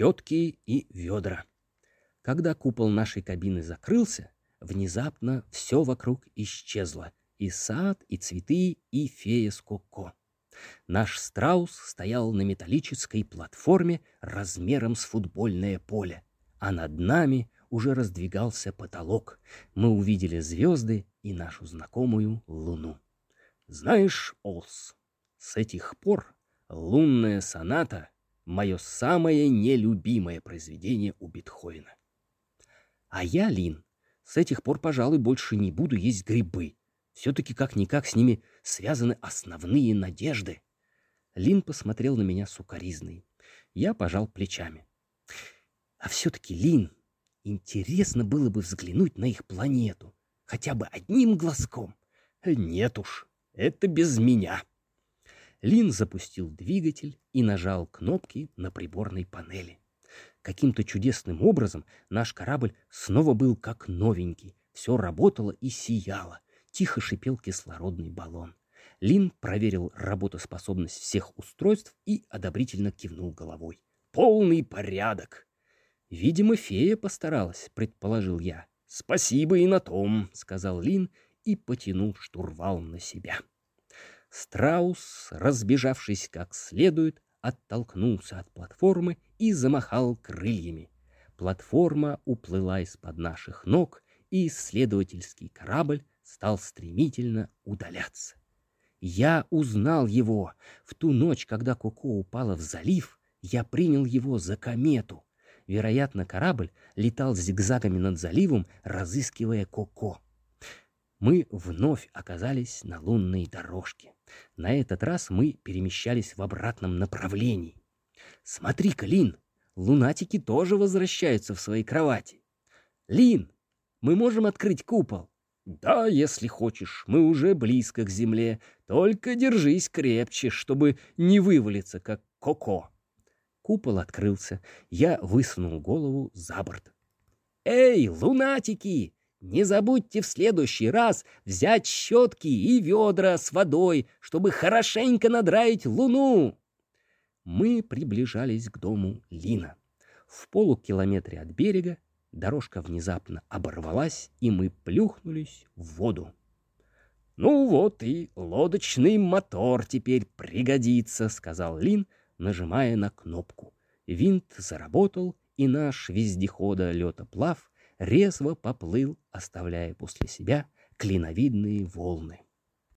щетки и ведра. Когда купол нашей кабины закрылся, внезапно все вокруг исчезло. И сад, и цветы, и фея с коко. Наш страус стоял на металлической платформе размером с футбольное поле, а над нами уже раздвигался потолок. Мы увидели звезды и нашу знакомую луну. Знаешь, Олс, с этих пор лунная соната — мое самое нелюбимое произведение у Бетховена. А я, Лин, с этих пор, пожалуй, больше не буду есть грибы. Все-таки как-никак с ними связаны основные надежды. Лин посмотрел на меня сукоризной. Я пожал плечами. А все-таки, Лин, интересно было бы взглянуть на их планету. Хотя бы одним глазком. Нет уж, это без меня. Лин запустил двигатель и нажал кнопки на приборной панели. Каким-то чудесным образом наш корабль снова был как новенький. Все работало и сияло. Тихо шипел кислородный баллон. Лин проверил работоспособность всех устройств и одобрительно кивнул головой. «Полный порядок!» «Видимо, фея постаралась», — предположил я. «Спасибо и на том», — сказал Лин и потянул штурвал на себя. Страус, разбежавшись как следует, оттолкнулся от платформы и замахал крыльями. Платформа уплыла из-под наших ног, и исследовательский корабль стал стремительно удаляться. Я узнал его. В ту ночь, когда Коко упала в залив, я принял его за комету. Вероятно, корабль летал зигзагами над заливом, разыскивая Коко. Мы вновь оказались на лунной дорожке. На этот раз мы перемещались в обратном направлении. Смотри-ка, Лин, лунатики тоже возвращаются в свои кровати. Лин, мы можем открыть купол? Да, если хочешь, мы уже близко к земле. Только держись крепче, чтобы не вывалиться, как Коко. Купол открылся. Я высунул голову за борт. «Эй, лунатики! Не забудьте в следующий раз взять щетки и ведра с водой, чтобы хорошенько надраить луну!» Мы приближались к дому Лина. В полукилометре от берега дорожка внезапно оборвалась, и мы плюхнулись в воду. «Ну вот и лодочный мотор теперь пригодится», — сказал Лин, нажимая на кнопку. Винт заработал, и наш вездехода летоплав резво поплыл, оставляя после себя клиновидные волны.